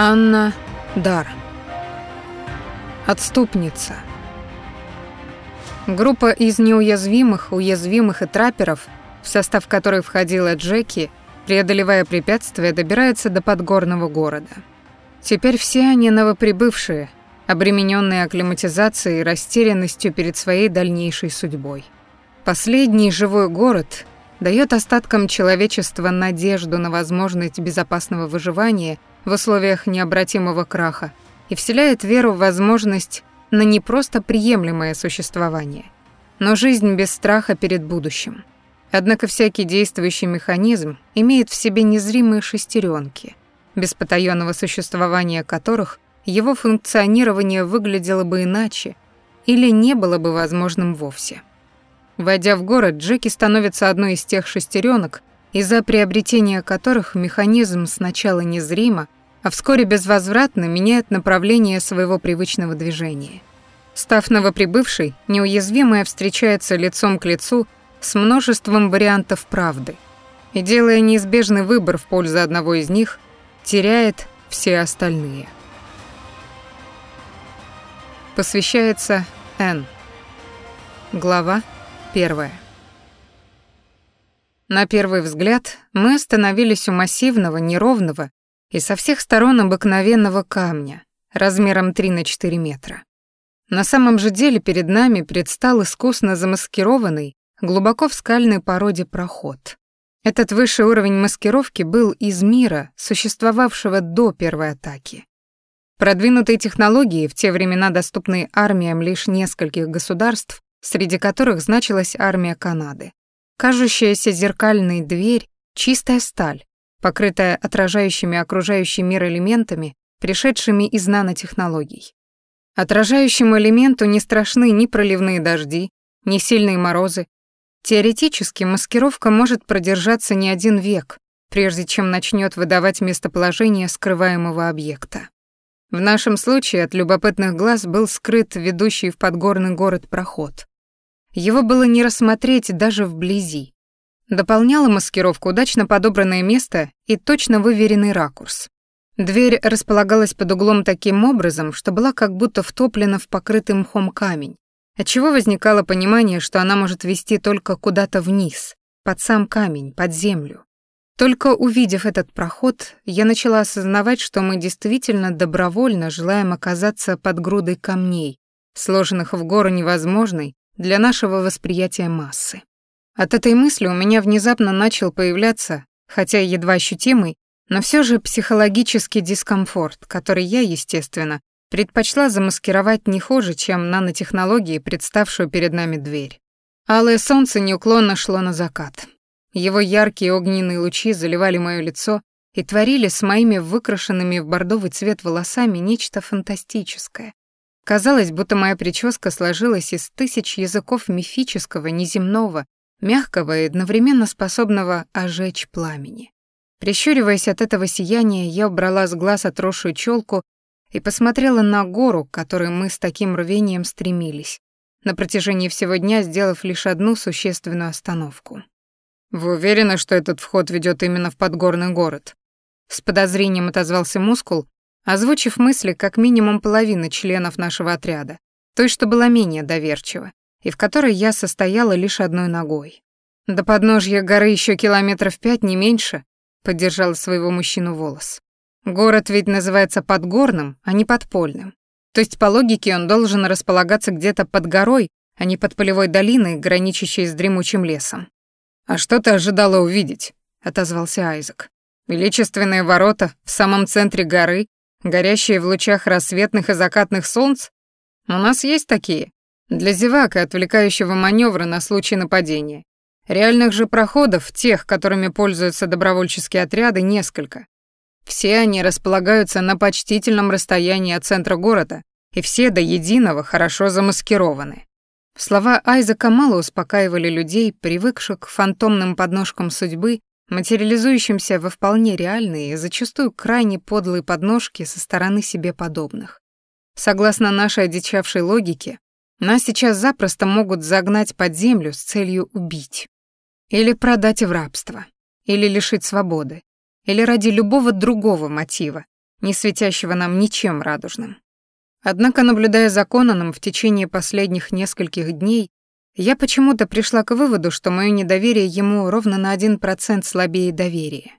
Анна Дар. Отступница. Группа из неуязвимых, уязвимых и трапперов, в состав которой входила Джеки, преодолевая препятствия, добирается до подгорного города. Теперь все они новоприбывшие, обремененные акклиматизацией и растерянностью перед своей дальнейшей судьбой. Последний живой город дает остаткам человечества надежду на возможность безопасного выживания в условиях необратимого краха и вселяет веру в возможность на не просто приемлемое существование, но жизнь без страха перед будущим. Однако всякий действующий механизм имеет в себе незримые шестеренки, без потаённого существования которых его функционирование выглядело бы иначе или не было бы возможным вовсе. Войдя в город, Джеки становится одной из тех шестеренок, из-за приобретения которых механизм сначала незримо, а вскоре безвозвратно меняет направление своего привычного движения. Став новоприбывшей, неуязвимая встречается лицом к лицу с множеством вариантов правды и, делая неизбежный выбор в пользу одного из них, теряет все остальные. Посвящается Н. Глава первая. На первый взгляд мы остановились у массивного, неровного и со всех сторон обыкновенного камня, размером 3 на 4 метра. На самом же деле перед нами предстал искусно замаскированный, глубоко в скальной породе проход. Этот высший уровень маскировки был из мира, существовавшего до первой атаки. Продвинутые технологии, в те времена доступные армиям лишь нескольких государств, среди которых значилась армия Канады. Кажущаяся зеркальной дверь — чистая сталь, покрытая отражающими окружающий мир элементами, пришедшими из нанотехнологий. Отражающему элементу не страшны ни проливные дожди, ни сильные морозы. Теоретически маскировка может продержаться не один век, прежде чем начнет выдавать местоположение скрываемого объекта. В нашем случае от любопытных глаз был скрыт ведущий в подгорный город проход. Его было не рассмотреть даже вблизи. Дополняло маскировку удачно подобранное место и точно выверенный ракурс. Дверь располагалась под углом таким образом, что была как будто втоплена в покрытый мхом камень, отчего возникало понимание, что она может вести только куда-то вниз, под сам камень, под землю. Только увидев этот проход, я начала осознавать, что мы действительно добровольно желаем оказаться под грудой камней, сложенных в гору невозможной для нашего восприятия массы. От этой мысли у меня внезапно начал появляться, хотя едва ощутимый, но все же психологический дискомфорт, который я, естественно, предпочла замаскировать не хуже, чем нанотехнологии, представшую перед нами дверь. Алое солнце неуклонно шло на закат. Его яркие огненные лучи заливали моё лицо и творили с моими выкрашенными в бордовый цвет волосами нечто фантастическое. Казалось, будто моя прическа сложилась из тысяч языков мифического, неземного, мягкого и одновременно способного ожечь пламени. Прищуриваясь от этого сияния, я убрала с глаз отросшую челку и посмотрела на гору, к которой мы с таким рвением стремились, на протяжении всего дня сделав лишь одну существенную остановку. «Вы уверены, что этот вход ведет именно в подгорный город?» С подозрением отозвался мускул, озвучив мысли как минимум половины членов нашего отряда, той, что была менее доверчива и в которой я состояла лишь одной ногой. До подножья горы еще километров пять, не меньше, поддержала своего мужчину волос. Город ведь называется Подгорным, а не Подпольным. То есть по логике он должен располагаться где-то под горой, а не под полевой долиной, граничащей с дремучим лесом. «А что ты ожидала увидеть?» — отозвался Айзек. «Величественные ворота в самом центре горы, горящие в лучах рассветных и закатных солнц? У нас есть такие. Для зевак и отвлекающего маневра на случай нападения. Реальных же проходов, тех, которыми пользуются добровольческие отряды, несколько. Все они располагаются на почтительном расстоянии от центра города, и все до единого хорошо замаскированы. Слова Айзека мало успокаивали людей, привыкших к фантомным подножкам судьбы, материализующимся во вполне реальные и зачастую крайне подлые подножки со стороны себе подобных. Согласно нашей одичавшей логике, нас сейчас запросто могут загнать под землю с целью убить. Или продать в рабство. Или лишить свободы. Или ради любого другого мотива. не светящего нам ничем радужным. Однако, наблюдая за Конаном в течение последних нескольких дней, я почему-то пришла к выводу, что мое недоверие ему ровно на один процент слабее доверия.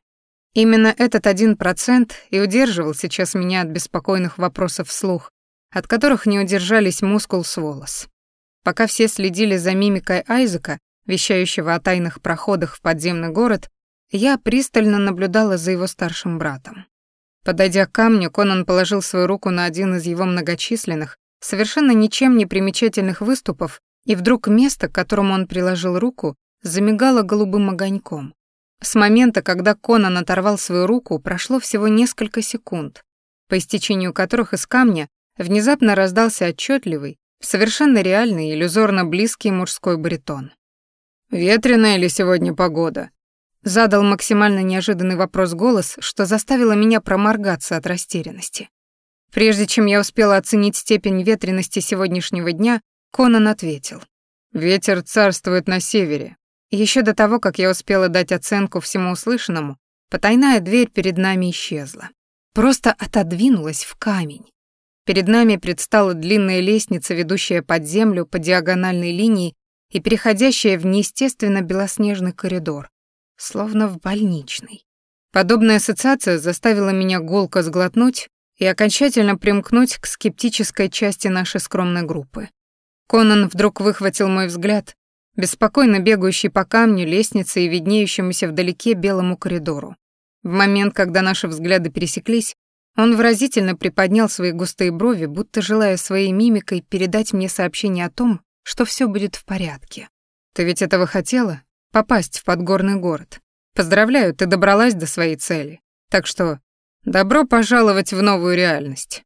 Именно этот один процент и удерживал сейчас меня от беспокойных вопросов вслух, от которых не удержались мускул с волос. Пока все следили за мимикой Айзека, вещающего о тайных проходах в подземный город, я пристально наблюдала за его старшим братом. Подойдя к камню, Конан положил свою руку на один из его многочисленных, совершенно ничем не примечательных выступов, и вдруг место, к которому он приложил руку, замигало голубым огоньком. С момента, когда Конан оторвал свою руку, прошло всего несколько секунд, по истечению которых из камня внезапно раздался отчетливый, совершенно реальный, иллюзорно близкий мужской баритон. «Ветреная ли сегодня погода?» Задал максимально неожиданный вопрос голос, что заставило меня проморгаться от растерянности. Прежде чем я успела оценить степень ветренности сегодняшнего дня, Конан ответил. «Ветер царствует на севере». Еще до того, как я успела дать оценку всему услышанному, потайная дверь перед нами исчезла. Просто отодвинулась в камень. Перед нами предстала длинная лестница, ведущая под землю по диагональной линии и переходящая в неестественно белоснежный коридор, словно в больничный. Подобная ассоциация заставила меня голко сглотнуть и окончательно примкнуть к скептической части нашей скромной группы. Конан вдруг выхватил мой взгляд, беспокойно бегающий по камню, лестнице и виднеющемуся вдалеке белому коридору. В момент, когда наши взгляды пересеклись, он выразительно приподнял свои густые брови, будто желая своей мимикой передать мне сообщение о том, что все будет в порядке. «Ты ведь этого хотела? Попасть в подгорный город. Поздравляю, ты добралась до своей цели. Так что добро пожаловать в новую реальность».